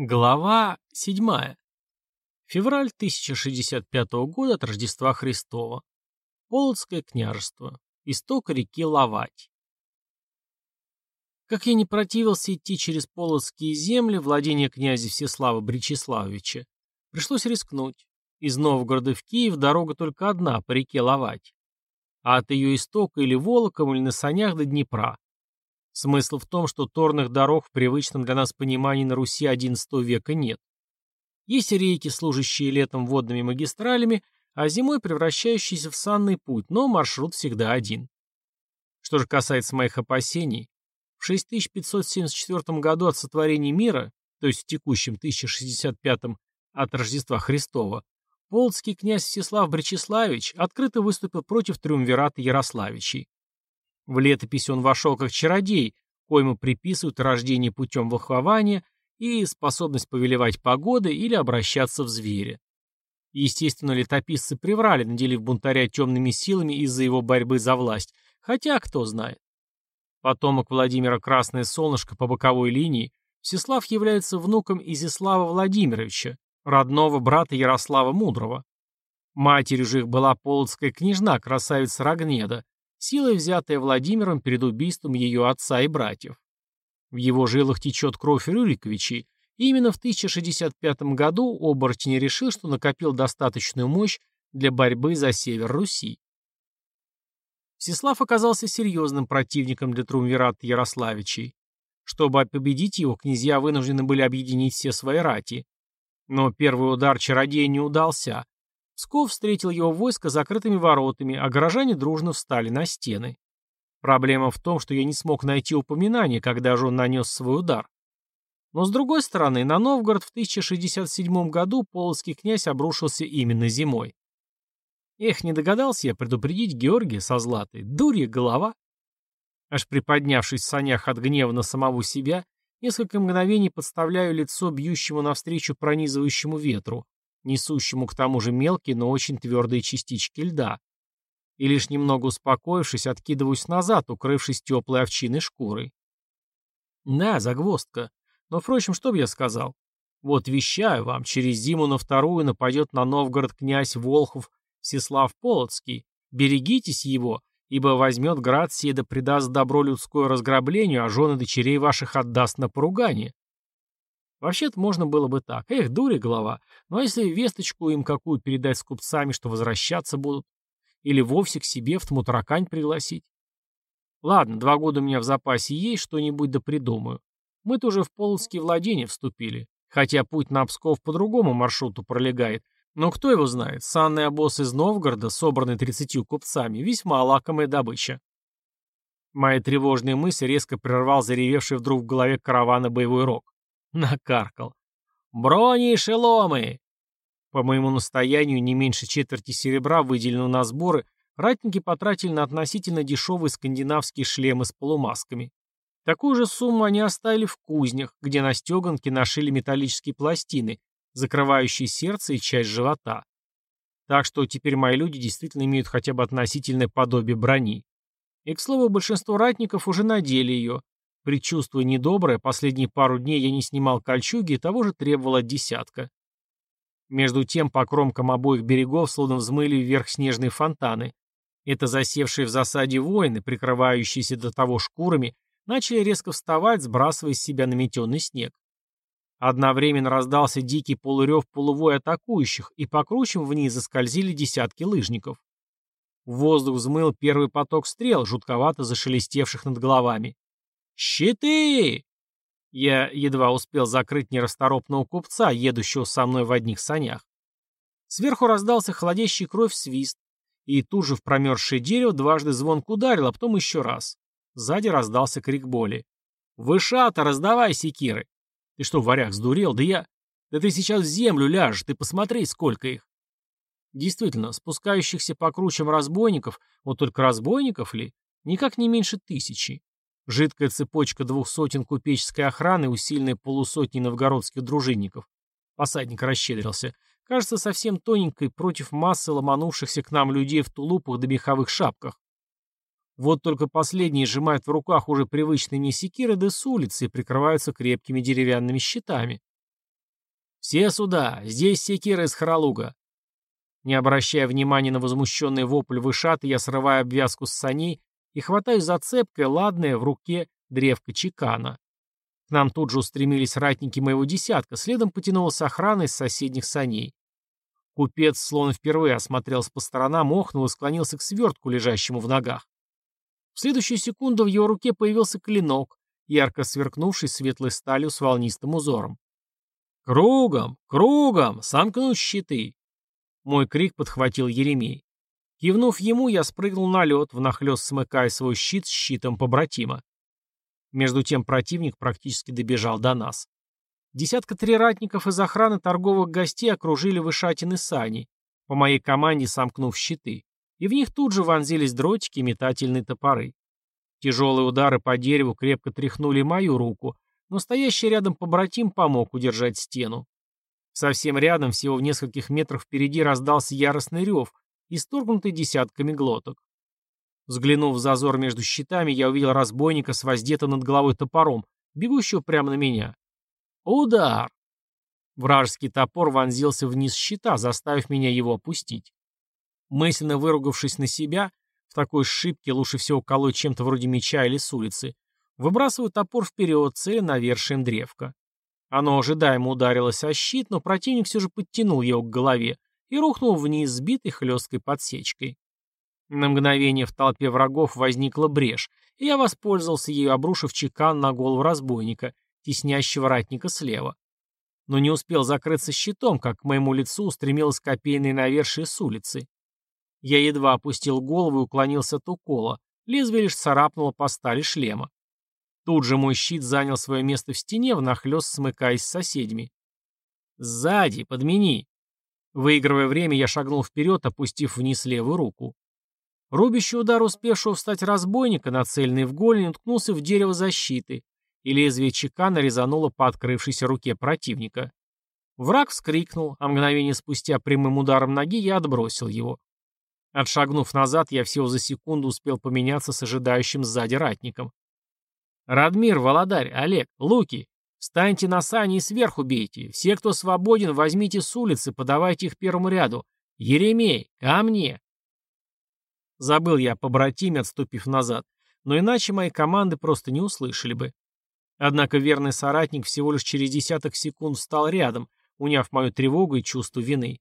Глава 7. Февраль 1065 года от Рождества Христова. Полоцкое княжество. Исток реки Лавать. Как я не противился идти через Полоцкие земли, владения князя Всеслава Бречеславовича, пришлось рискнуть. Из Новгорода в Киев дорога только одна, по реке Лавать. А от ее истока или волоком, или на санях до Днепра. Смысл в том, что торных дорог в привычном для нас понимании на Руси XI века нет. Есть реки, служащие летом водными магистралями, а зимой превращающиеся в санный путь, но маршрут всегда один. Что же касается моих опасений, в 6574 году от сотворения мира, то есть в текущем 1065 от Рождества Христова, полоцкий князь Всеслав Бречеславич открыто выступил против триумвирата Ярославичей. В летопись он вошел как чародей, коему приписывают рождение путем волхвования и способность повелевать погодой или обращаться в зверя. Естественно, летописцы приврали, наделив бунтаря темными силами из-за его борьбы за власть, хотя кто знает. Потомок Владимира Красное Солнышко по боковой линии, Всеслав является внуком Изяслава Владимировича, родного брата Ярослава Мудрого. Матерью же их была полоцкая княжна, красавица Рогнеда, силой взятая Владимиром перед убийством ее отца и братьев. В его жилах течет кровь Рюриковичей, и именно в 1065 году оборотень решил, что накопил достаточную мощь для борьбы за север Руси. Всеслав оказался серьезным противником для Трумвирата Ярославичей. Чтобы победить его, князья вынуждены были объединить все свои рати. Но первый удар чародея не удался, Псков встретил его войско закрытыми воротами, а горожане дружно встали на стены. Проблема в том, что я не смог найти упоминание, когда же он нанес свой удар. Но с другой стороны, на Новгород в 1067 году полоцкий князь обрушился именно зимой. Эх, не догадался я предупредить Георгия со Златой. Дурья голова. Аж приподнявшись в санях от гнева на самого себя, несколько мгновений подставляю лицо бьющему навстречу пронизывающему ветру, несущему к тому же мелкие, но очень твердые частички льда. И лишь немного успокоившись, откидываюсь назад, укрывшись теплой овчиной шкурой. Да, загвоздка. Но, впрочем, что бы я сказал? Вот вещаю вам, через зиму на вторую нападет на Новгород князь Волхов Всеслав Полоцкий. Берегитесь его, ибо возьмет град сей да предаст добро людское разграблению, а жены дочерей ваших отдаст на поругание. Вообще-то можно было бы так. Эх, дури голова. Ну а если весточку им какую передать с купцами, что возвращаться будут? Или вовсе к себе в Тмутаракань пригласить? Ладно, два года у меня в запасе есть, что-нибудь да придумаю. Мы-то уже в Полоцкие владения вступили. Хотя путь на Псков по другому маршруту пролегает. Но кто его знает, санный обоз из Новгорода, собранный тридцатью купцами, весьма лакомая добыча. Мои тревожные мысли резко прервал заревевший вдруг в голове каравана боевой рог. Накаркал. «Брони и шеломы!» По моему настоянию, не меньше четверти серебра, выделенного на сборы, ратники потратили на относительно дешевые скандинавские шлемы с полумасками. Такую же сумму они оставили в кузнях, где на стеганке нашили металлические пластины, закрывающие сердце и часть живота. Так что теперь мои люди действительно имеют хотя бы относительное подобие брони. И, к слову, большинство ратников уже надели ее, Предчувствуя недоброе, последние пару дней я не снимал кольчуги и того же требовал от десятка. Между тем по кромкам обоих берегов словно взмыли вверх снежные фонтаны. Это засевшие в засаде воины, прикрывающиеся до того шкурами, начали резко вставать, сбрасывая с себя наметенный снег. Одновременно раздался дикий полурев полувой атакующих, и по кручам вниз заскользили десятки лыжников. В воздух взмыл первый поток стрел, жутковато зашелестевших над головами. «Щиты!» Я едва успел закрыть нерасторопного купца, едущего со мной в одних санях. Сверху раздался холодящий кровь свист, и тут же в промерзшее дерево дважды звонко ударил, а потом еще раз. Сзади раздался крик боли. «Вышата, раздавай секиры!» «Ты что, варяг, сдурел? Да я...» «Да ты сейчас в землю ляжешь, ты посмотри, сколько их!» Действительно, спускающихся по кручам разбойников, вот только разбойников ли, никак не меньше тысячи. Жидкая цепочка двух сотен купеческой охраны, усиленная полусотней новгородских дружинников. Посадник расщедрился. Кажется, совсем тоненькой против массы ломанувшихся к нам людей в тулупах да меховых шапках. Вот только последние сжимают в руках уже привычные мне секиры да с улицы и прикрываются крепкими деревянными щитами. «Все сюда! Здесь секира из Харалуга!» Не обращая внимания на возмущенный вопль вышаты, я срываю обвязку с саней и хватаю зацепкой ладное в руке древко чекана. К нам тут же устремились ратники моего десятка, следом потянулась охрана из соседних саней. Купец, словно впервые осмотрелся по сторонам, охнул и склонился к свертку, лежащему в ногах. В следующую секунду в его руке появился клинок, ярко сверкнувший светлой сталью с волнистым узором. «Кругом! Кругом! Сомкнуть щиты!» Мой крик подхватил Еремей. Кивнув ему, я спрыгнул на лед, внахлёст смыкая свой щит с щитом побратима. Между тем противник практически добежал до нас. Десятка три ратников из охраны торговых гостей окружили вышатины сани, по моей команде сомкнув щиты, и в них тут же вонзились дротики и метательные топоры. Тяжелые удары по дереву крепко тряхнули мою руку, но стоящий рядом побратим помог удержать стену. Совсем рядом, всего в нескольких метрах впереди, раздался яростный рев, исторгнутый десятками глоток. Взглянув в зазор между щитами, я увидел разбойника с воздетым над головой топором, бегущего прямо на меня. Удар! Вражеский топор вонзился вниз щита, заставив меня его опустить. Мысленно выругавшись на себя, в такой шибке лучше всего колоть чем-то вроде меча или с улицы, выбрасываю топор вперед, целя навершием древка. Оно ожидаемо ударилось о щит, но противник все же подтянул его к голове и рухнул вниз, сбитый хлесткой подсечкой. На мгновение в толпе врагов возникла брешь, и я воспользовался ею, обрушив чекан на голову разбойника, теснящего ратника слева. Но не успел закрыться щитом, как к моему лицу устремилась копейная навершие с улицы. Я едва опустил голову и уклонился от укола, лезвие лишь царапнуло по стали шлема. Тут же мой щит занял свое место в стене, внахлёст смыкаясь с соседями. «Сзади, подмени!» Выигрывая время, я шагнул вперед, опустив вниз левую руку. Рубящий удар успевшего встать разбойника, нацеленный в голень, уткнулся в дерево защиты, и лезвие чекана резануло по открывшейся руке противника. Враг вскрикнул, а мгновение спустя прямым ударом ноги я отбросил его. Отшагнув назад, я всего за секунду успел поменяться с ожидающим сзади ратником. «Радмир, Володарь, Олег, Луки, встаньте на сани и сверху бейте. Все, кто свободен, возьмите с улицы, подавайте их первому ряду. Еремей, ко мне!» Забыл я по братиме, отступив назад, но иначе мои команды просто не услышали бы. Однако верный соратник всего лишь через десяток секунд встал рядом, уняв мою тревогу и чувство вины.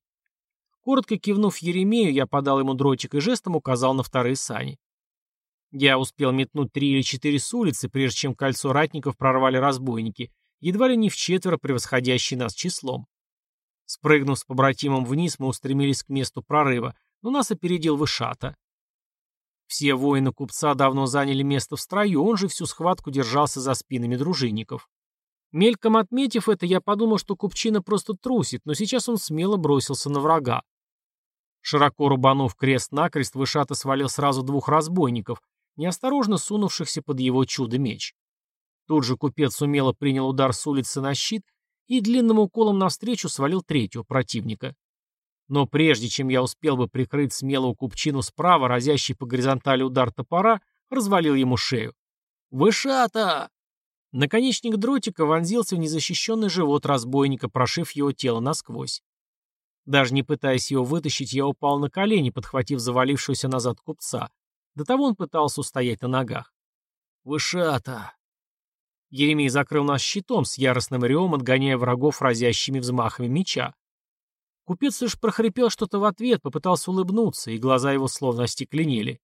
Коротко кивнув Еремею, я подал ему дротик и жестом указал на вторые сани. Я успел метнуть три или четыре с улицы, прежде чем кольцо ратников прорвали разбойники, едва ли не в четверо превосходящие нас числом. Спрыгнув с побратимом вниз, мы устремились к месту прорыва, но нас опередил Вышата. Все воины купца давно заняли место в строю, он же всю схватку держался за спинами дружинников. Мельком отметив это, я подумал, что купчина просто трусит, но сейчас он смело бросился на врага. Широко рубанув крест-накрест, Вышата свалил сразу двух разбойников, неосторожно сунувшихся под его чудо-меч. Тут же купец умело принял удар с улицы на щит и длинным уколом навстречу свалил третьего противника. Но прежде чем я успел бы прикрыть смелого купчину справа, разящий по горизонтали удар топора, развалил ему шею. «Вышата!» Наконечник дротика вонзился в незащищенный живот разбойника, прошив его тело насквозь. Даже не пытаясь его вытащить, я упал на колени, подхватив завалившегося назад купца. До того он пытался устоять на ногах. «Вышата!» Еремей закрыл нас щитом с яростным ревом, отгоняя врагов разящими взмахами меча. Купец лишь прохрипел что-то в ответ, попытался улыбнуться, и глаза его словно остекленели.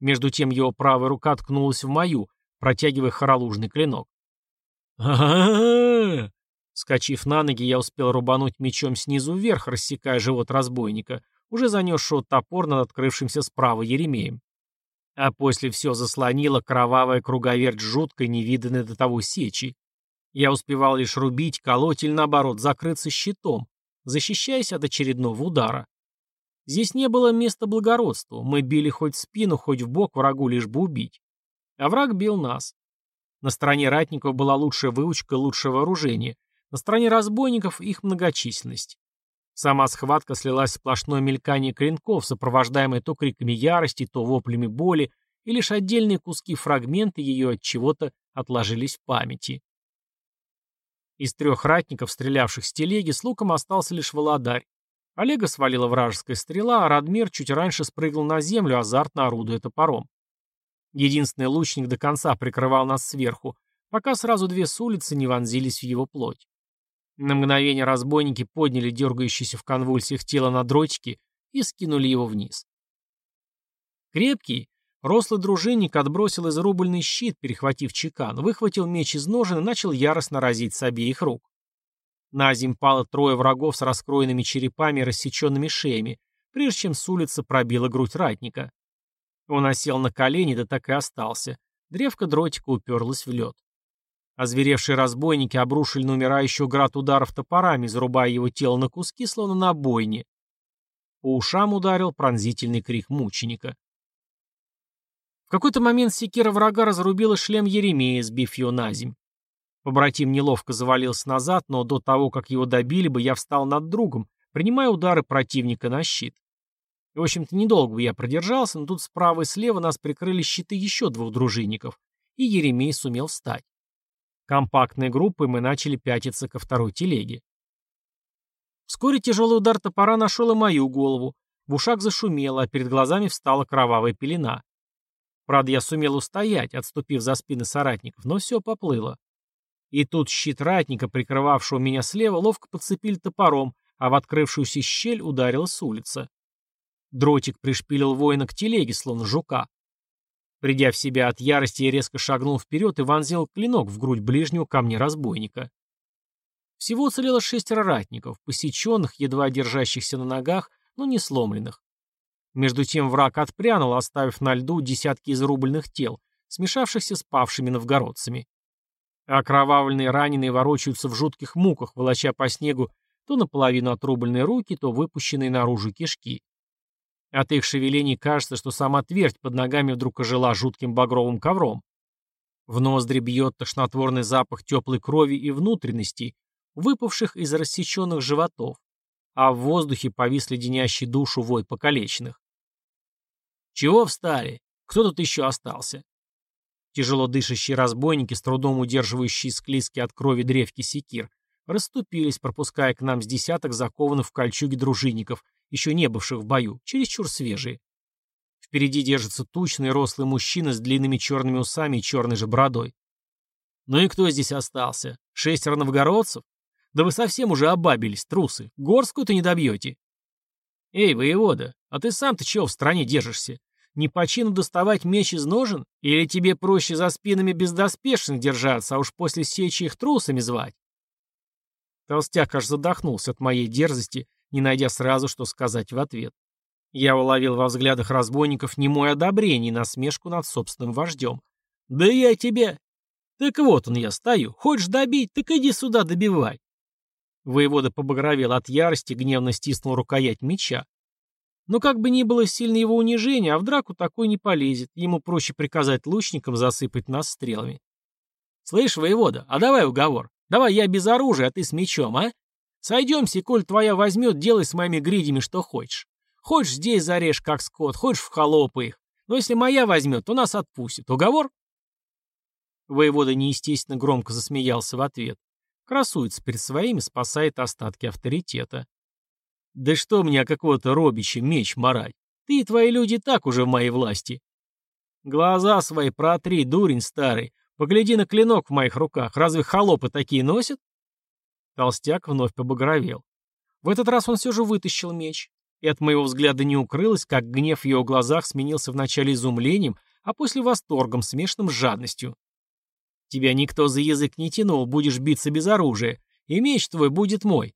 Между тем его правая рука ткнулась в мою, протягивая хоролужный клинок. а Скочив на ноги, я успел рубануть мечом снизу вверх, рассекая живот разбойника, уже занесшего топор над открывшимся справа Еремеем. А после все заслонило кровавая круговерть жуткой, невиданной до того сечи. Я успевал лишь рубить, колоть или наоборот закрыться щитом, защищаясь от очередного удара. Здесь не было места благородству, мы били хоть в спину, хоть в бок врагу, лишь бы убить. А враг бил нас. На стороне ратников была лучшая выучка лучшее вооружение, на стороне разбойников их многочисленность. Сама схватка слилась в сплошное мелькание клинков, сопровождаемое то криками ярости, то воплями боли, и лишь отдельные куски фрагменты ее от чего-то отложились в памяти. Из трех ратников, стрелявших с телеги, с луком остался лишь володарь. Олега свалила вражеская стрела, а Радмир чуть раньше спрыгнул на землю, азартно орудуя топором. Единственный лучник до конца прикрывал нас сверху, пока сразу две с улицы не вонзились в его плоть. На мгновение разбойники подняли дергающееся в конвульсиях тело на дротики и скинули его вниз. Крепкий, рослый дружинник отбросил изрубленный щит, перехватив чекан, выхватил меч из ножен и начал яростно разить с обеих рук. На земь пало трое врагов с раскроенными черепами и рассеченными шеями, прежде чем с улицы пробила грудь ратника. Он осел на колени, да так и остался. Древко дротика уперлась в лед. Озверевшие разбойники обрушили на умирающего град ударов топорами, зарубая его тело на куски, словно на бойне. По ушам ударил пронзительный крик мученика. В какой-то момент секира врага разрубила шлем Еремея, сбив его на земь. Побратим неловко завалился назад, но до того, как его добили бы, я встал над другом, принимая удары противника на щит. В общем-то, недолго бы я продержался, но тут справа и слева нас прикрыли щиты еще двух дружинников, и Еремей сумел встать. Компактной группой мы начали пятиться ко второй телеге. Вскоре тяжелый удар топора нашел и мою голову. В ушах зашумело, а перед глазами встала кровавая пелена. Правда, я сумел устоять, отступив за спины соратников, но все поплыло. И тут щит ратника, прикрывавшего меня слева, ловко подцепили топором, а в открывшуюся щель ударила с улицы. Дротик пришпилил воина к телеге, словно жука. Придя в себя от ярости, я резко шагнул вперед и вонзил клинок в грудь ближнего ко разбойника. Всего уцелело шестеро ратников, посеченных, едва держащихся на ногах, но не сломленных. Между тем враг отпрянул, оставив на льду десятки изрубленных тел, смешавшихся с павшими новгородцами. Окровавленные раненые ворочаются в жутких муках, волоча по снегу то наполовину отрубленные руки, то выпущенные наружу кишки. От их шевелений кажется, что сама твердь под ногами вдруг ожила жутким багровым ковром. В ноздри бьет тошнотворный запах теплой крови и внутренностей, выпавших из рассеченных животов, а в воздухе повис леденящий душу вой покалеченных. «Чего встали? Кто тут еще остался?» Тяжело дышащие разбойники, с трудом удерживающие склизки от крови древки секир, расступились, пропуская к нам с десяток закованных в кольчуги дружинников, еще не бывших в бою, чересчур свежие. Впереди держится тучный рослый мужчина с длинными черными усами и черной же бородой. Ну и кто здесь остался? Шестеро новгородцев? Да вы совсем уже обабились, трусы. Горскую-то не добьете. Эй, воевода, а ты сам-то чего в стране держишься? Не по чину доставать меч из ножен? Или тебе проще за спинами бездоспешных держаться, а уж после сечи их трусами звать? Толстяк аж задохнулся от моей дерзости не найдя сразу, что сказать в ответ. Я уловил во взглядах разбойников немое одобрение и насмешку над собственным вождем. «Да я тебе...» «Так вот он я стою. Хочешь добить, так иди сюда добивай». Воевода побагровел от ярости, гневно стиснул рукоять меча. Но как бы ни было сильно его унижение, а в драку такой не полезет, ему проще приказать лучникам засыпать нас стрелами. «Слышь, воевода, а давай уговор. Давай я без оружия, а ты с мечом, а? Сойдемся, коль твоя возьмет, делай с моими гридями что хочешь. Хочешь здесь зарежь, как скот, хочешь в холопы их. Но если моя возьмет, то нас отпустит. Уговор?» Воевода неестественно громко засмеялся в ответ. Красуется перед своими, спасает остатки авторитета. «Да что мне о какого-то робича меч марать? Ты и твои люди так уже в моей власти. Глаза свои протри, дурень старый. Погляди на клинок в моих руках. Разве холопы такие носят?» Толстяк вновь побагровел. В этот раз он все же вытащил меч. И от моего взгляда не укрылось, как гнев в его глазах сменился вначале изумлением, а после восторгом, смешанным с жадностью. «Тебя никто за язык не тянул, будешь биться без оружия, и меч твой будет мой.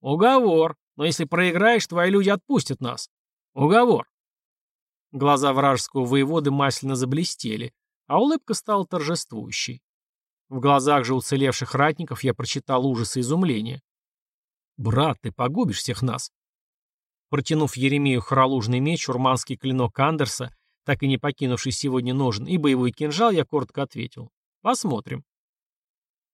Уговор, но если проиграешь, твои люди отпустят нас. Уговор». Глаза вражеского воеводы масляно заблестели, а улыбка стала торжествующей. В глазах же уцелевших ратников я прочитал ужас и изумление. «Брат, ты погубишь всех нас!» Протянув Еремею хоролужный меч, урманский клинок Андерса, так и не покинувший сегодня ножен, и боевой кинжал, я коротко ответил. «Посмотрим».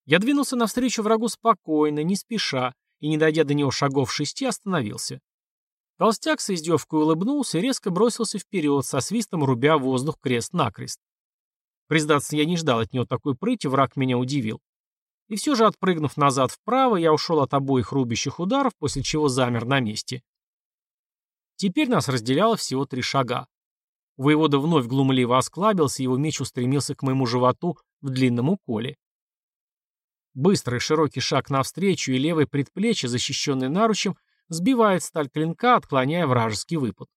Я двинулся навстречу врагу спокойно, не спеша, и, не дойдя до него шагов шести, остановился. Толстяк с издевкой улыбнулся и резко бросился вперед, со свистом рубя воздух крест-накрест. Признаться, я не ждал от него такой прыти, враг меня удивил. И все же, отпрыгнув назад вправо, я ушел от обоих рубящих ударов, после чего замер на месте. Теперь нас разделяло всего три шага. Воевода вновь глумливо осклабился, его меч устремился к моему животу в длинном уколе. Быстрый широкий шаг навстречу, и левое предплечье, защищенное наручем, сбивает сталь клинка, отклоняя вражеский выпад.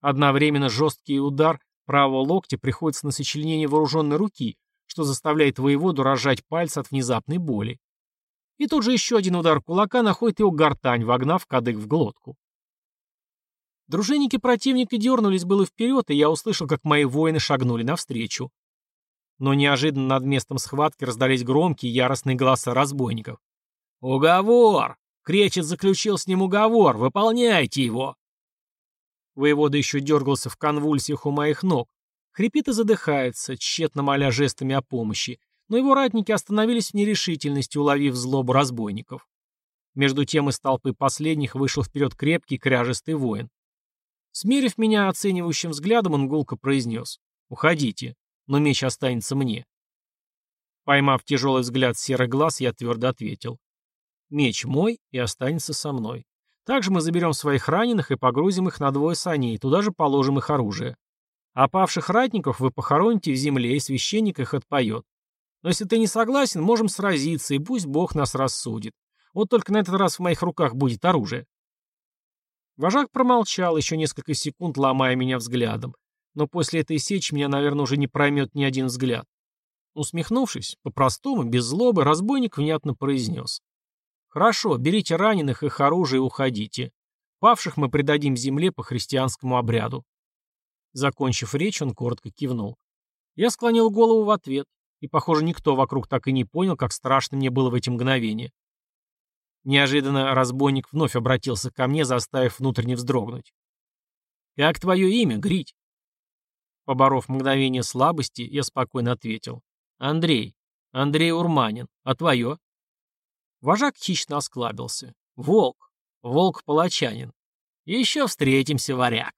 Одновременно жесткий удар правого локтя приходится на сочленение вооруженной руки, что заставляет воеводу разжать пальцы от внезапной боли. И тут же еще один удар кулака находит его гортань, вогнав кадык в глотку. Дружинники противника дернулись было вперед, и я услышал, как мои воины шагнули навстречу. Но неожиданно над местом схватки раздались громкие яростные голоса разбойников. «Уговор! Кречет заключил с ним уговор! Выполняйте его!» Воевода еще дергался в конвульсиях у моих ног. Хрипит и задыхается, тщетно моля жестами о помощи, но его ратники остановились в нерешительности, уловив злобу разбойников. Между тем из толпы последних вышел вперед крепкий кряжестый воин. Смерив меня оценивающим взглядом, он гулко произнес «Уходите, но меч останется мне». Поймав тяжелый взгляд серых глаз, я твердо ответил «Меч мой и останется со мной. Также мы заберем своих раненых и погрузим их на двое саней, туда же положим их оружие. А павших ратников вы похороните в земле, и священник их отпоет. Но если ты не согласен, можем сразиться, и пусть Бог нас рассудит. Вот только на этот раз в моих руках будет оружие». Вожак промолчал еще несколько секунд, ломая меня взглядом. Но после этой сечи меня, наверное, уже не проймет ни один взгляд. Усмехнувшись, по-простому, без злобы, разбойник внятно произнес. «Хорошо, берите раненых, их оружие и уходите. Павших мы предадим земле по христианскому обряду». Закончив речь, он коротко кивнул. Я склонил голову в ответ, и, похоже, никто вокруг так и не понял, как страшно мне было в эти мгновения. Неожиданно разбойник вновь обратился ко мне, заставив внутренне вздрогнуть. «Как твое имя, Грить?» Поборов мгновение слабости, я спокойно ответил. «Андрей. Андрей Урманин. А твое?» Вожак хищно осклабился. «Волк. Волк-палачанин. Еще встретимся, варяг».